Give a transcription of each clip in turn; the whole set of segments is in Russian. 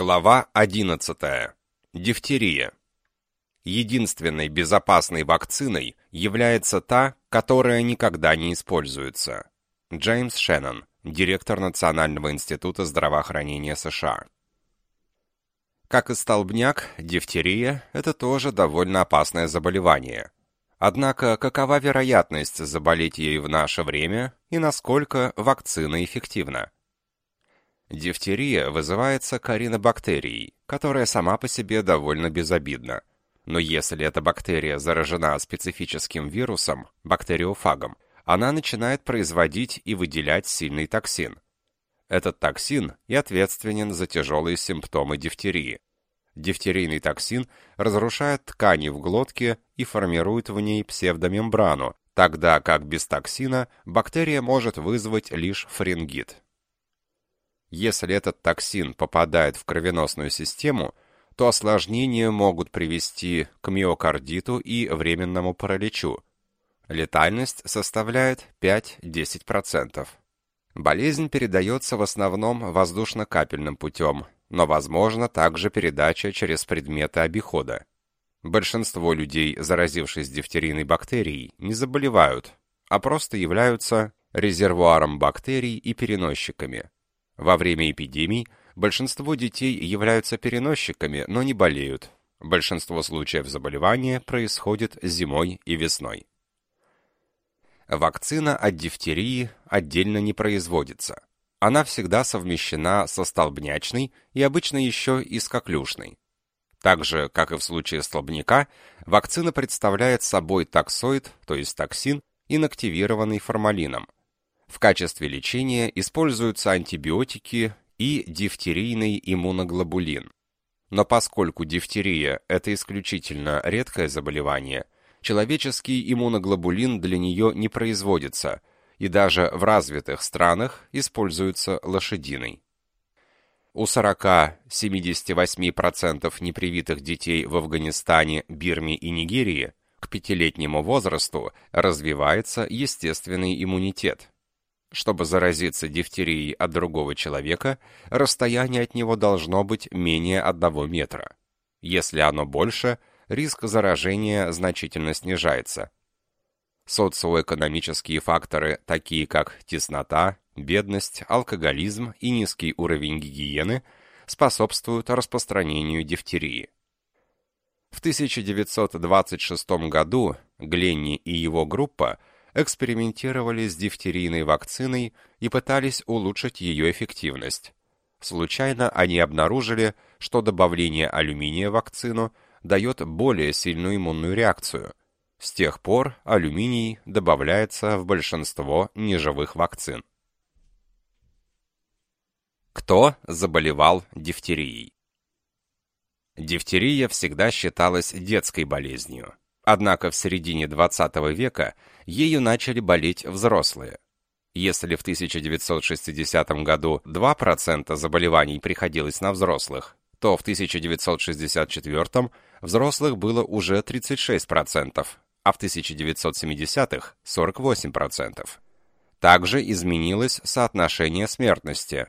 Глава 11. Дифтерия. Единственной безопасной вакциной является та, которая никогда не используется. Джеймс Шеннон, директор Национального института здравоохранения США. Как и столбняк, дифтерия – это тоже довольно опасное заболевание. Однако, какова вероятность заболеть ею в наше время и насколько вакцина эффективна? Дифтерия вызывается коринобактерией, которая сама по себе довольно безобидна. Но если эта бактерия заражена специфическим вирусом, бактериофагом, она начинает производить и выделять сильный токсин. Этот токсин и ответственен за тяжелые симптомы дифтерии. Дифтерийный токсин разрушает ткани в глотке и формирует в ней псевдомембрану, тогда как без токсина бактерия может вызвать лишь фарингит. Если этот токсин попадает в кровеносную систему, то осложнения могут привести к миокардиту и временному параличу. Летальность составляет 5-10%. Болезнь передается в основном воздушно-капельным путем, но возможно также передача через предметы обихода. Большинство людей, заразившись дифтерийной бактерией, не заболевают, а просто являются резервуаром бактерий и переносчиками. Во время эпидемий большинство детей являются переносчиками, но не болеют. Большинство случаев заболевания происходит зимой и весной. Вакцина от дифтерии отдельно не производится. Она всегда совмещена со столбнячной и обычно еще и с коклюшной. Так же, как и в случае столбняка, вакцина представляет собой токсоид, то есть токсин, инактивированный формалином. В качестве лечения используются антибиотики и дифтерийный иммуноглобулин. Но поскольку дифтерия – это исключительно редкое заболевание, человеческий иммуноглобулин для нее не производится, и даже в развитых странах используется лошадиный. У 40-78% непривитых детей в Афганистане, Бирме и Нигерии к пятилетнему возрасту развивается естественный иммунитет. Чтобы заразиться дифтерией от другого человека, расстояние от него должно быть менее 1 метра. Если оно больше, риск заражения значительно снижается. Социоэкономические факторы, такие как теснота, бедность, алкоголизм и низкий уровень гигиены, способствуют распространению дифтерии. В 1926 году Гленни и его группа экспериментировали с дифтерийной вакциной и пытались улучшить ее эффективность. Случайно они обнаружили, что добавление алюминия в вакцину дает более сильную иммунную реакцию. С тех пор алюминий добавляется в большинство неживых вакцин. Кто заболевал дифтерией? Дифтерия всегда считалась детской болезнью. Однако в середине 20 века ею начали болеть взрослые. Если в 1960 году 2% заболеваний приходилось на взрослых, то в 1964 взрослых было уже 36%, а в 1970-х 48%. Также изменилось соотношение смертности.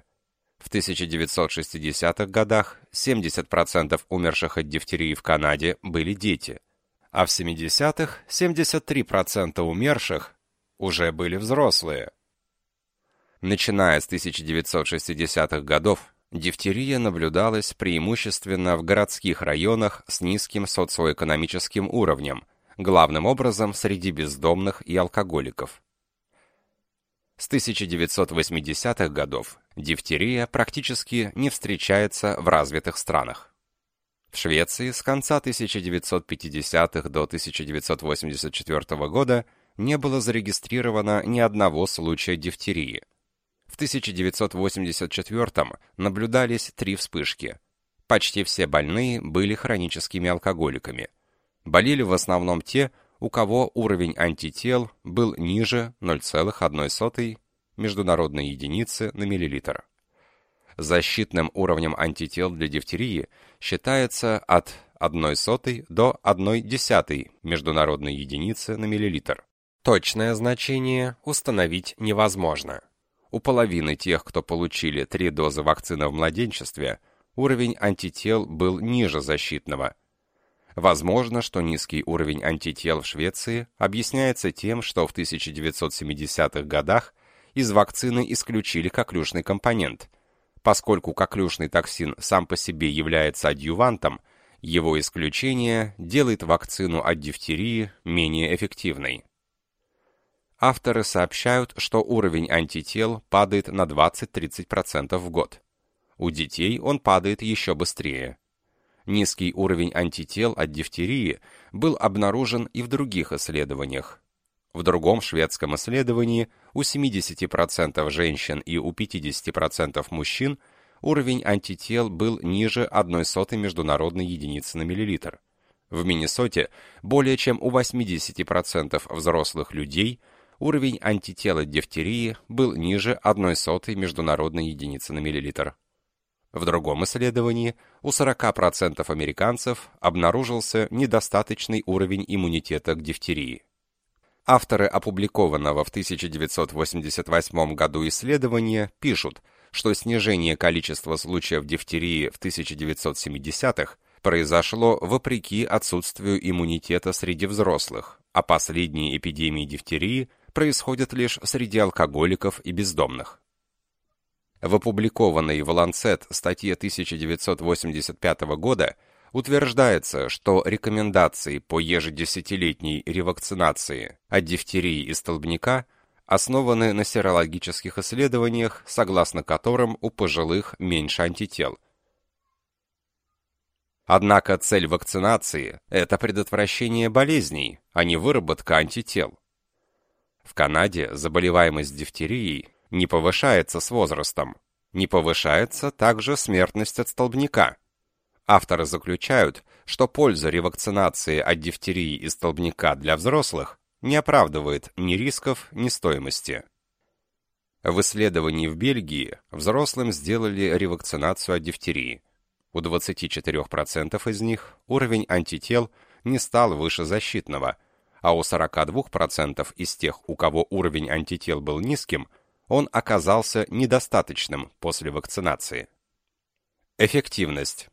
В 1960-х годах 70% умерших от дифтерии в Канаде были дети – а в 70-х 73% умерших уже были взрослые. Начиная с 1960-х годов, дифтерия наблюдалась преимущественно в городских районах с низким социоэкономическим уровнем, главным образом среди бездомных и алкоголиков. С 1980-х годов дифтерия практически не встречается в развитых странах. В Швеции с конца 1950-х до 1984 года не было зарегистрировано ни одного случая дифтерии. В 1984 наблюдались три вспышки. Почти все больные были хроническими алкоголиками. Болели в основном те, у кого уровень антител был ниже 0,1 международной единицы на миллилитр. Защитным уровнем антител для дифтерии считается от 1 сотой до 1 десятой международной единицы на миллилитр. Точное значение установить невозможно. У половины тех, кто получили три дозы вакцины в младенчестве, уровень антител был ниже защитного. Возможно, что низкий уровень антител в Швеции объясняется тем, что в 1970-х годах из вакцины исключили коклюшный компонент. Поскольку коклюшный токсин сам по себе является адъювантом, его исключение делает вакцину от дифтерии менее эффективной. Авторы сообщают, что уровень антител падает на 20-30% в год. У детей он падает еще быстрее. Низкий уровень антител от дифтерии был обнаружен и в других исследованиях. В другом шведском исследовании у 70% женщин и у 50% мужчин уровень антител был ниже 1,1 международной единицы на миллилитр. В Миннесоте более чем у 80% взрослых людей уровень антитела дифтерии был ниже 1,1 международной единицы на миллилитр. В другом исследовании у 40% американцев обнаружился недостаточный уровень иммунитета к дифтерии. Авторы опубликованного в 1988 году исследования пишут, что снижение количества случаев дифтерии в 1970-х произошло вопреки отсутствию иммунитета среди взрослых, а последние эпидемии дифтерии происходят лишь среди алкоголиков и бездомных. В опубликованной в Lancet статье 1985 года утверждается, что рекомендации по ежедесятилетней ревакцинации от дифтерии и столбняка основаны на серологических исследованиях, согласно которым у пожилых меньше антител. Однако цель вакцинации – это предотвращение болезней, а не выработка антител. В Канаде заболеваемость дифтерией не повышается с возрастом. Не повышается также смертность от столбняка. Авторы заключают, что польза ревакцинации от дифтерии и столбняка для взрослых не оправдывает ни рисков, ни стоимости. В исследовании в Бельгии взрослым сделали ревакцинацию от дифтерии. У 24% из них уровень антител не стал выше защитного, а у 42% из тех, у кого уровень антител был низким, он оказался недостаточным после вакцинации. Эффективность.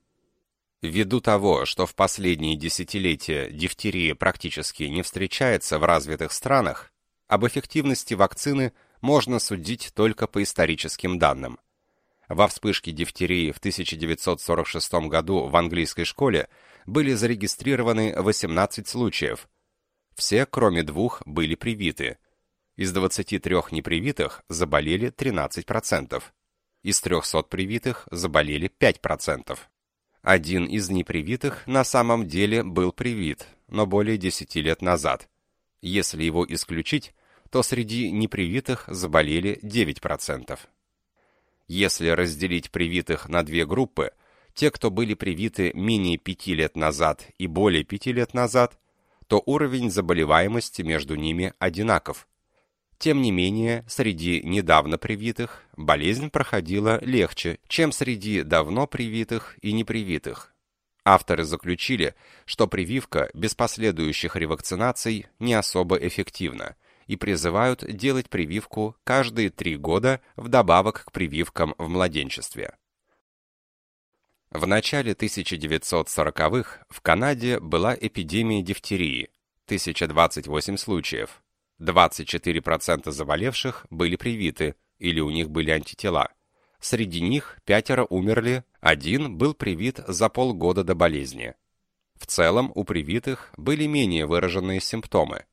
Ввиду того, что в последние десятилетия дифтерия практически не встречается в развитых странах, об эффективности вакцины можно судить только по историческим данным. Во вспышке дифтерии в 1946 году в английской школе были зарегистрированы 18 случаев. Все, кроме двух, были привиты. Из 23 непривитых заболели 13%. Из 300 привитых заболели 5%. Один из непривитых на самом деле был привит, но более 10 лет назад. Если его исключить, то среди непривитых заболели 9%. Если разделить привитых на две группы, те, кто были привиты менее 5 лет назад и более 5 лет назад, то уровень заболеваемости между ними одинаков тем не менее, среди недавно привитых болезнь проходила легче, чем среди давно привитых и непривитых. Авторы заключили, что прививка без последующих ревакцинаций не особо эффективна и призывают делать прививку каждые три года вдобавок к прививкам в младенчестве. В начале 1940-х в Канаде была эпидемия дифтерии, 1028 случаев, 24% заболевших были привиты или у них были антитела. Среди них пятеро умерли, один был привит за полгода до болезни. В целом у привитых были менее выраженные симптомы.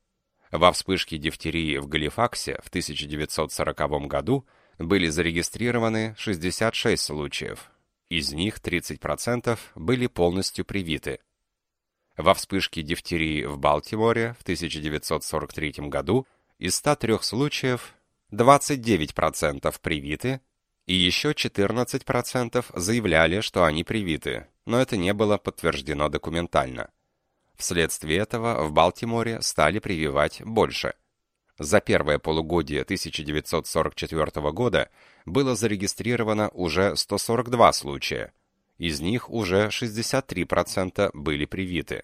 Во вспышке дифтерии в Галифаксе в 1940 году были зарегистрированы 66 случаев. Из них 30% были полностью привиты. Во вспышке дифтерии в Балтиморе в 1943 году из 103 случаев 29% привиты, и еще 14% заявляли, что они привиты, но это не было подтверждено документально. Вследствие этого в Балтиморе стали прививать больше. За первое полугодие 1944 года было зарегистрировано уже 142 случая – из них уже 63% были привиты.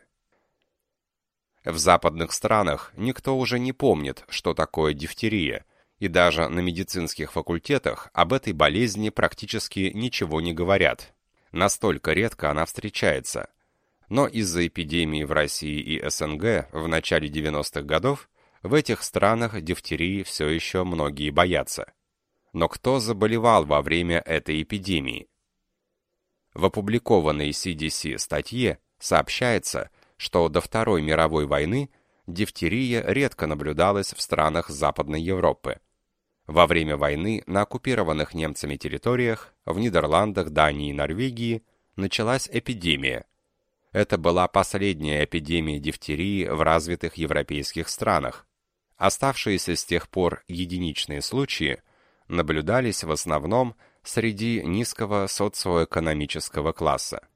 В западных странах никто уже не помнит, что такое дифтерия, и даже на медицинских факультетах об этой болезни практически ничего не говорят. Настолько редко она встречается. Но из-за эпидемии в России и СНГ в начале 90-х годов в этих странах дифтерии все еще многие боятся. Но кто заболевал во время этой эпидемии? В опубликованной CDC статье сообщается, что до Второй мировой войны дифтерия редко наблюдалась в странах Западной Европы. Во время войны на оккупированных немцами территориях, в Нидерландах, Дании и Норвегии, началась эпидемия. Это была последняя эпидемия дифтерии в развитых европейских странах. Оставшиеся с тех пор единичные случаи наблюдались в основном среди низкого социоэкономического класса.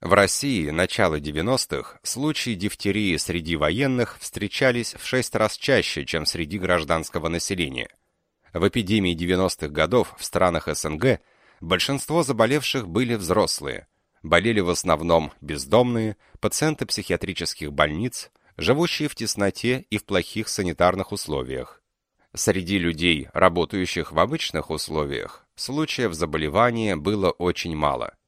В России начала 90-х случаи дифтерии среди военных встречались в 6 раз чаще, чем среди гражданского населения. В эпидемии 90-х годов в странах СНГ большинство заболевших были взрослые. Болели в основном бездомные, пациенты психиатрических больниц, живущие в тесноте и в плохих санитарных условиях. Среди людей, работающих в обычных условиях, случаев заболевания было очень мало –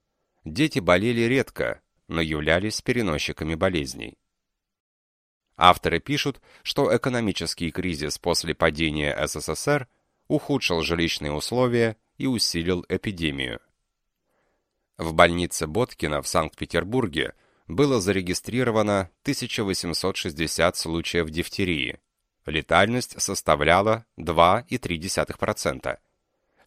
Дети болели редко, но являлись переносчиками болезней. Авторы пишут, что экономический кризис после падения СССР ухудшил жилищные условия и усилил эпидемию. В больнице Боткина в Санкт-Петербурге было зарегистрировано 1860 случаев дифтерии. Летальность составляла 2,3%.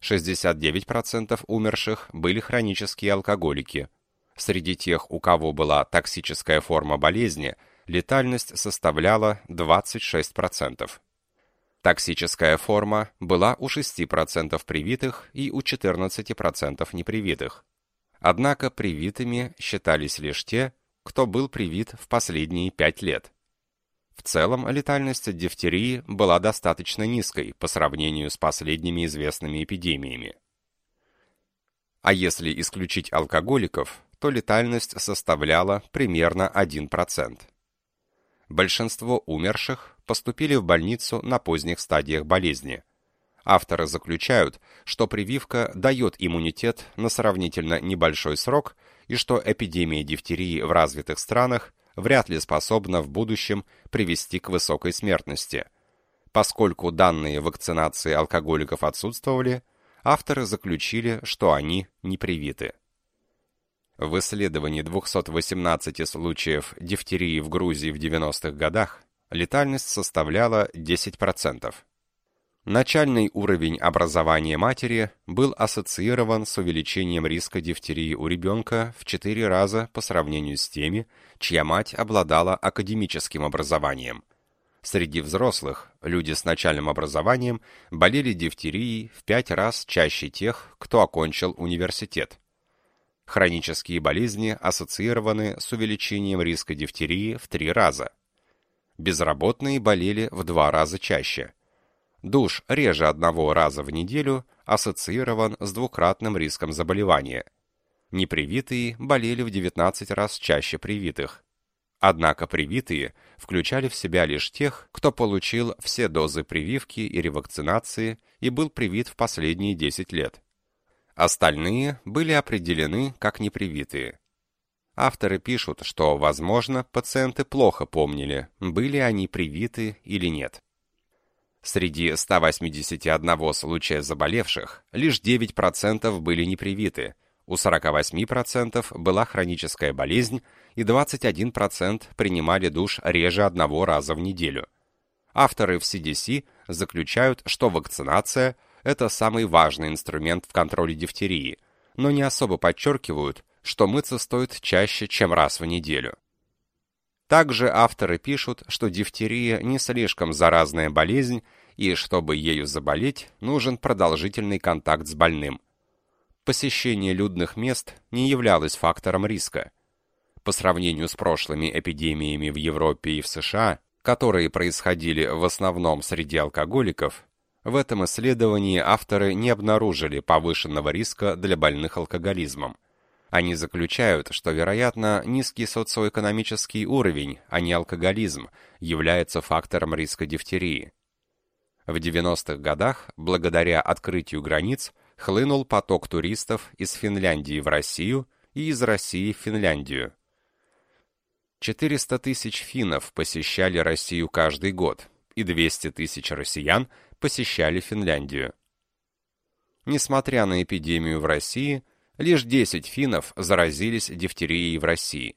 69% умерших были хронические алкоголики. Среди тех, у кого была токсическая форма болезни, летальность составляла 26%. Токсическая форма была у 6% привитых и у 14% непривитых. Однако привитыми считались лишь те, кто был привит в последние 5 лет. В целом, летальность дифтерии была достаточно низкой по сравнению с последними известными эпидемиями. А если исключить алкоголиков, то летальность составляла примерно 1%. Большинство умерших поступили в больницу на поздних стадиях болезни. Авторы заключают, что прививка дает иммунитет на сравнительно небольшой срок и что эпидемия дифтерии в развитых странах вряд ли способна в будущем привести к высокой смертности. Поскольку данные вакцинации алкоголиков отсутствовали, авторы заключили, что они не привиты. В исследовании 218 случаев дифтерии в Грузии в 90-х годах летальность составляла 10%. Начальный уровень образования матери был ассоциирован с увеличением риска дифтерии у ребенка в 4 раза по сравнению с теми, чья мать обладала академическим образованием. Среди взрослых люди с начальным образованием болели дифтерией в 5 раз чаще тех, кто окончил университет. Хронические болезни ассоциированы с увеличением риска дифтерии в 3 раза. Безработные болели в 2 раза чаще – Душ реже одного раза в неделю ассоциирован с двукратным риском заболевания. Непривитые болели в 19 раз чаще привитых. Однако привитые включали в себя лишь тех, кто получил все дозы прививки и ревакцинации и был привит в последние 10 лет. Остальные были определены как непривитые. Авторы пишут, что, возможно, пациенты плохо помнили, были они привиты или нет. Среди 181 случая заболевших лишь 9% были непривиты, у 48% была хроническая болезнь и 21% принимали душ реже одного раза в неделю. Авторы в CDC заключают, что вакцинация – это самый важный инструмент в контроле дифтерии, но не особо подчеркивают, что мыться стоит чаще, чем раз в неделю. Также авторы пишут, что дифтерия не слишком заразная болезнь, и чтобы ею заболеть, нужен продолжительный контакт с больным. Посещение людных мест не являлось фактором риска. По сравнению с прошлыми эпидемиями в Европе и в США, которые происходили в основном среди алкоголиков, в этом исследовании авторы не обнаружили повышенного риска для больных алкоголизмом. Они заключают, что, вероятно, низкий социоэкономический уровень, а не алкоголизм, является фактором риска дифтерии. В 90-х годах, благодаря открытию границ, хлынул поток туристов из Финляндии в Россию и из России в Финляндию. 400 тысяч финнов посещали Россию каждый год, и 200 тысяч россиян посещали Финляндию. Несмотря на эпидемию в России, лишь 10 финнов заразились дифтерией в России.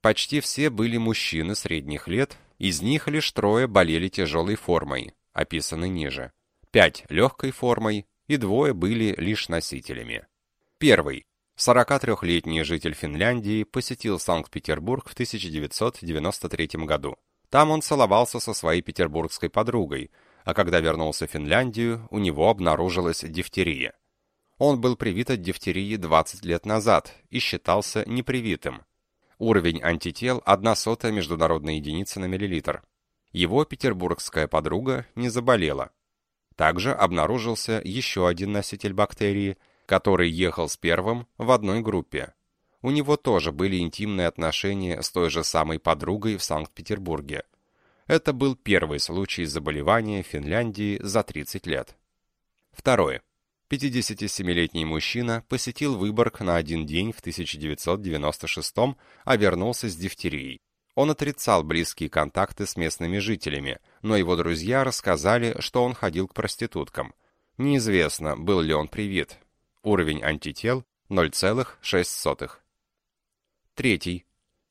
Почти все были мужчины средних лет, из них лишь трое болели тяжелой формой, описаны ниже, пять – легкой формой и двое были лишь носителями. Первый. 43-летний житель Финляндии посетил Санкт-Петербург в 1993 году. Там он целовался со своей петербургской подругой, а когда вернулся в Финляндию, у него обнаружилась дифтерия. Он был привит от дифтерии 20 лет назад и считался непривитым. Уровень антител – 1 сотая международной единицы на миллилитр. Его петербургская подруга не заболела. Также обнаружился еще один носитель бактерии, который ехал с первым в одной группе. У него тоже были интимные отношения с той же самой подругой в Санкт-Петербурге. Это был первый случай заболевания в Финляндии за 30 лет. Второе. 57-летний мужчина посетил Выборг на один день в 1996 а вернулся с дифтерией. Он отрицал близкие контакты с местными жителями, но его друзья рассказали, что он ходил к проституткам. Неизвестно, был ли он привит. Уровень антител 0,6. Третий.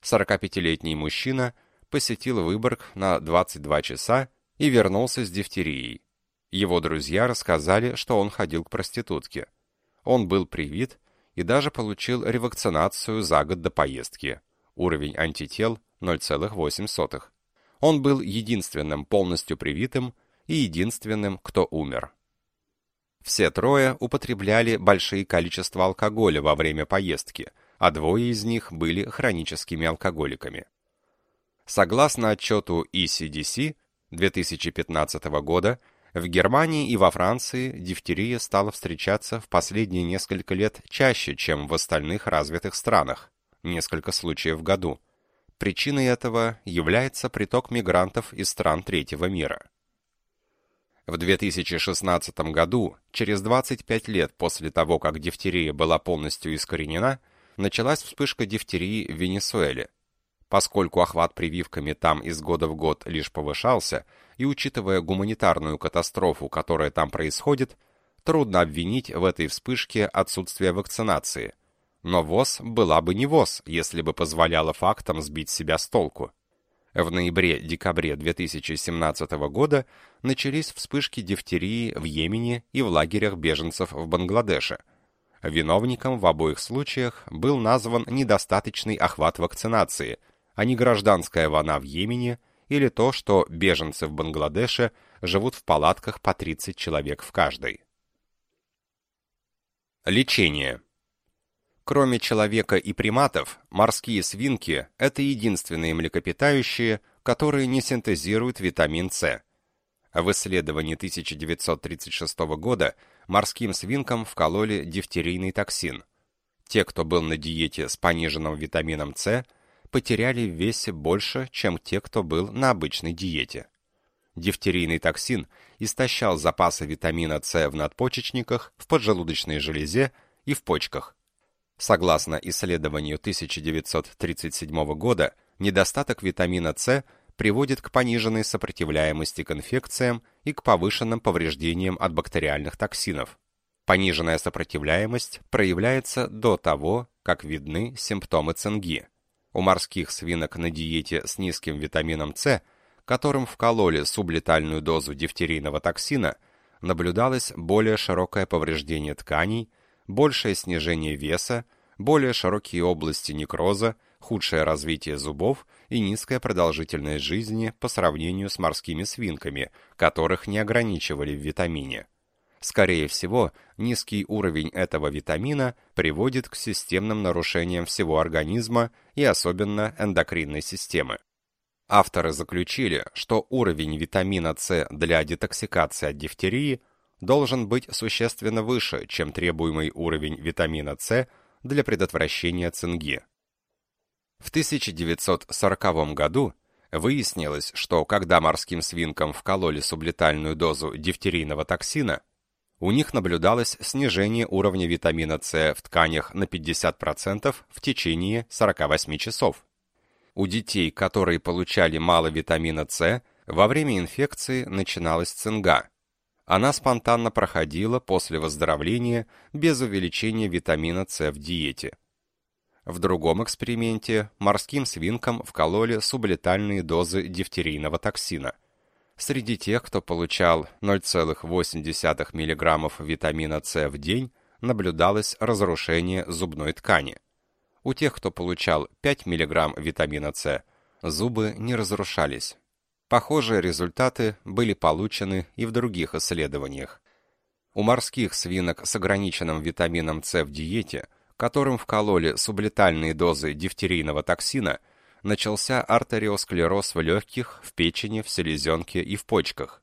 45-летний мужчина посетил Выборг на 22 часа и вернулся с дифтерией. Его друзья рассказали, что он ходил к проститутке. Он был привит и даже получил ревакцинацию за год до поездки. Уровень антител 0,8. Он был единственным полностью привитым и единственным, кто умер. Все трое употребляли большие количества алкоголя во время поездки, а двое из них были хроническими алкоголиками. Согласно отчету ECDC 2015 года, в Германии и во Франции дифтерия стала встречаться в последние несколько лет чаще, чем в остальных развитых странах, несколько случаев в году. Причиной этого является приток мигрантов из стран третьего мира. В 2016 году, через 25 лет после того, как дифтерия была полностью искоренена, началась вспышка дифтерии в Венесуэле. Поскольку охват прививками там из года в год лишь повышался, и учитывая гуманитарную катастрофу, которая там происходит, трудно обвинить в этой вспышке отсутствие вакцинации – но ВОЗ была бы не ВОЗ, если бы позволяла фактам сбить себя с толку. В ноябре-декабре 2017 года начались вспышки дифтерии в Йемене и в лагерях беженцев в Бангладеше. Виновником в обоих случаях был назван недостаточный охват вакцинации, а не гражданская война в Йемене или то, что беженцы в Бангладеше живут в палатках по 30 человек в каждой. Лечение Кроме человека и приматов, морские свинки – это единственные млекопитающие, которые не синтезируют витамин С. В исследовании 1936 года морским свинкам вкололи дифтерийный токсин. Те, кто был на диете с пониженным витамином С, потеряли в весе больше, чем те, кто был на обычной диете. Дифтерийный токсин истощал запасы витамина С в надпочечниках, в поджелудочной железе и в почках. Согласно исследованию 1937 года, недостаток витамина С приводит к пониженной сопротивляемости к инфекциям и к повышенным повреждениям от бактериальных токсинов. Пониженная сопротивляемость проявляется до того, как видны симптомы цинги. У морских свинок на диете с низким витамином С, которым вкололи сублетальную дозу дифтерийного токсина, наблюдалось более широкое повреждение тканей, большее снижение веса, более широкие области некроза, худшее развитие зубов и низкая продолжительность жизни по сравнению с морскими свинками, которых не ограничивали в витамине. Скорее всего, низкий уровень этого витамина приводит к системным нарушениям всего организма и особенно эндокринной системы. Авторы заключили, что уровень витамина С для детоксикации от дифтерии – должен быть существенно выше, чем требуемый уровень витамина С для предотвращения цинги. В 1940 году выяснилось, что когда морским свинкам вкололи сублетальную дозу дифтерийного токсина, У них наблюдалось снижение уровня витамина С в тканях на 50% в течение 48 часов. У детей, которые получали мало витамина С, во время инфекции начиналась цинга. Она спонтанно проходила после выздоровления без увеличения витамина С в диете. В другом эксперименте морским свинкам вкололи сублетальные дозы дифтерийного токсина. Среди тех, кто получал 0,8 мг витамина С в день, наблюдалось разрушение зубной ткани. У тех, кто получал 5 мг витамина С, зубы не разрушались. Похожие результаты были получены и в других исследованиях. У морских свинок с ограниченным витамином С в диете которым вкололи сублетальные дозы дифтерийного токсина, начался артериосклероз в легких, в печени, в селезенке и в почках.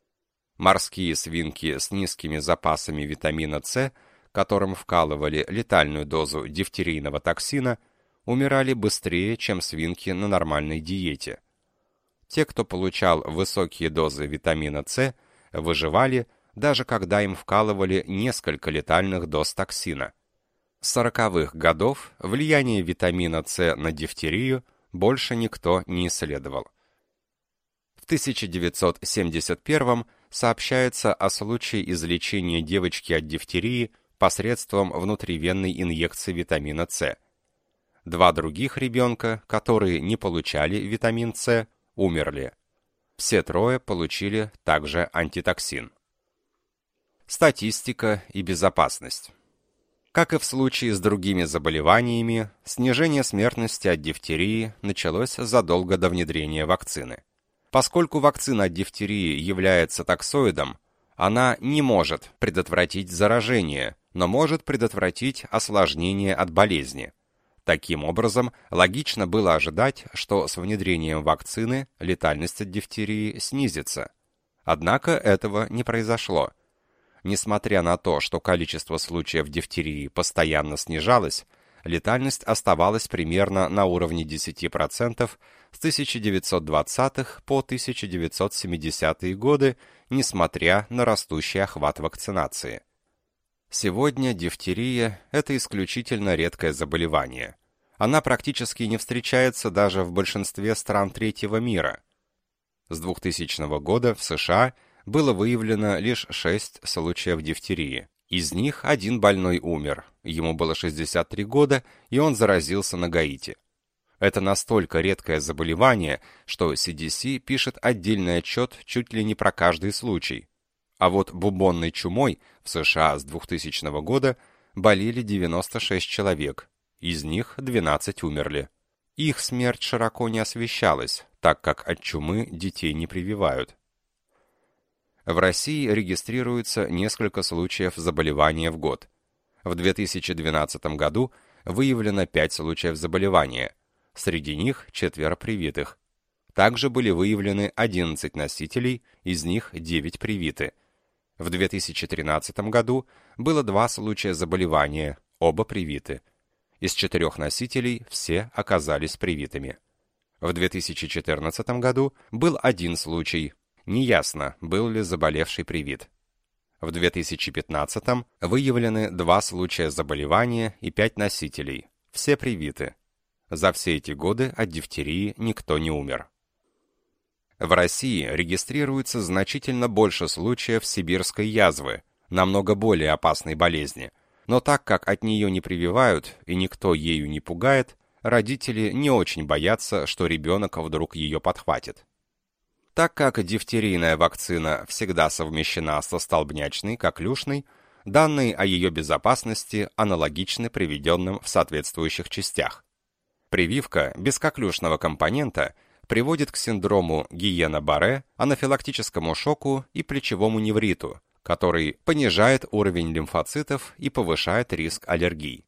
Морские свинки с низкими запасами витамина С, которым вкалывали летальную дозу дифтерийного токсина, умирали быстрее, чем свинки на нормальной диете. Те, кто получал высокие дозы витамина С, выживали, даже когда им вкалывали несколько летальных доз токсина – с 40-х годов влияние витамина С на дифтерию больше никто не исследовал. В 1971 сообщается о случае излечения девочки от дифтерии посредством внутривенной инъекции витамина С. Два других ребенка, которые не получали витамин С, умерли. Все трое получили также антитоксин. Статистика и безопасность. Как и в случае с другими заболеваниями, снижение смертности от дифтерии началось задолго до внедрения вакцины. Поскольку вакцина от дифтерии является токсоидом, она не может предотвратить заражение, но может предотвратить осложнение от болезни. Таким образом, логично было ожидать, что с внедрением вакцины летальность от дифтерии снизится. Однако этого не произошло – Несмотря на то, что количество случаев дифтерии постоянно снижалось, летальность оставалась примерно на уровне 10% с 1920-х по 1970-е годы, несмотря на растущий охват вакцинации. Сегодня дифтерия – это исключительно редкое заболевание. Она практически не встречается даже в большинстве стран третьего мира. С 2000 года в США – было выявлено лишь 6 случаев дифтерии. Из них один больной умер, ему было 63 года, и он заразился на Гаити. Это настолько редкое заболевание, что CDC пишет отдельный отчет чуть ли не про каждый случай. А вот бубонной чумой в США с 2000 года болели 96 человек, из них 12 умерли. Их смерть широко не освещалась, так как от чумы детей не прививают. В России регистрируется несколько случаев заболевания в год. В 2012 году выявлено 5 случаев заболевания, среди них четверо привитых. Также были выявлены 11 носителей, из них 9 привиты. В 2013 году было два случая заболевания, оба привиты. Из четырех носителей все оказались привитыми. В 2014 году был один случай, Неясно, был ли заболевший привит. В 2015-м выявлены два случая заболевания и пять носителей. Все привиты. За все эти годы от дифтерии никто не умер. В России регистрируется значительно больше случаев сибирской язвы, намного более опасной болезни. Но так как от нее не прививают и никто ею не пугает, родители не очень боятся, что ребенок вдруг ее подхватит. Так как дифтерийная вакцина всегда совмещена со столбнячной, коклюшной, данные о ее безопасности аналогичны приведенным в соответствующих частях. Прививка без коклюшного компонента приводит к синдрому Гиена-Барре, анафилактическому шоку и плечевому невриту, который понижает уровень лимфоцитов и повышает риск аллергий.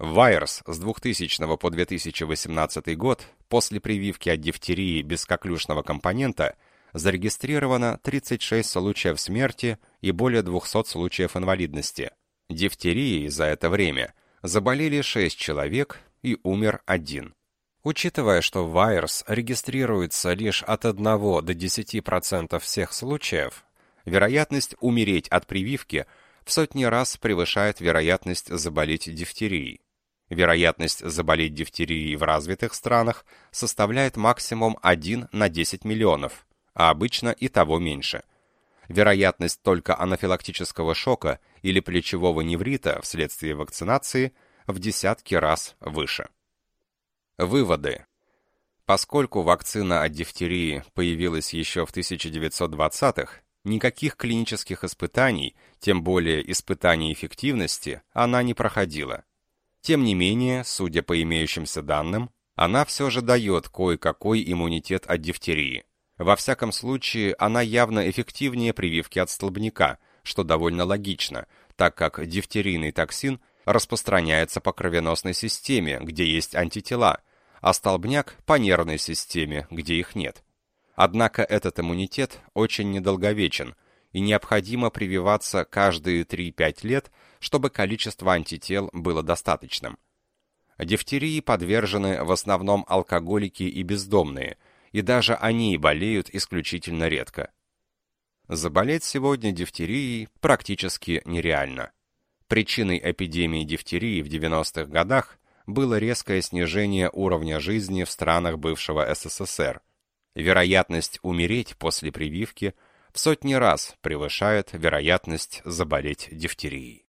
Вайерс с 2000 по 2018 год после прививки от дифтерии без коклюшного компонента зарегистрировано 36 случаев смерти и более 200 случаев инвалидности. Дифтерией за это время заболели 6 человек и умер один. Учитывая, что Вайерс регистрируется лишь от 1 до 10% всех случаев, вероятность умереть от прививки – в сотни раз превышает вероятность заболеть дифтерией. Вероятность заболеть дифтерией в развитых странах составляет максимум 1 на 10 миллионов, а обычно и того меньше. Вероятность только анафилактического шока или плечевого неврита вследствие вакцинации в десятки раз выше. Выводы. Поскольку вакцина от дифтерии появилась еще в 1920-х, никаких клинических испытаний, тем более испытаний эффективности, она не проходила. Тем не менее, судя по имеющимся данным, она все же дает кое-какой иммунитет от дифтерии. Во всяком случае, она явно эффективнее прививки от столбняка, что довольно логично, так как дифтерийный токсин распространяется по кровеносной системе, где есть антитела, а столбняк по нервной системе, где их нет. Однако этот иммунитет очень недолговечен, и необходимо прививаться каждые 3-5 лет чтобы количество антител было достаточным. Дифтерии подвержены в основном алкоголики и бездомные, и даже они болеют исключительно редко. Заболеть сегодня дифтерией практически нереально. Причиной эпидемии дифтерии в 90-х годах было резкое снижение уровня жизни в странах бывшего СССР. Вероятность умереть после прививки в сотни раз превышает вероятность заболеть дифтерией.